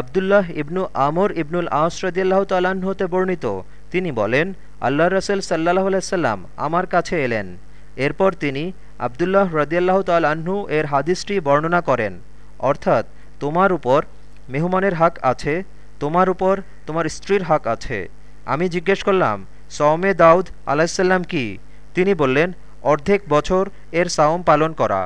আবদুল্লাহ ইবনু আমর ইবনুল আস রদিয়াল্লাহ হতে বর্ণিত। তিনি বলেন আল্লাহ রসুল সাল্লাহ আলাইসাল্লাম আমার কাছে এলেন। এরপর তিনি আবদুল্লাহ রদিয়াল্লাহ তাল্লাহ্ন এর হাদিসটি বর্ণনা করেন। অর্থাৎ, তোমার উপর মেহমানের হাক আছে, তোমার উপর তোমার স্ত্রীর হাক আছে। আমি জিজ্ঞেস করলাম সৌমে দাউদ আলাহিসাল্লাম কি? তিনি বললেন, অর্ধেক বছর এর সাওম পালন করা।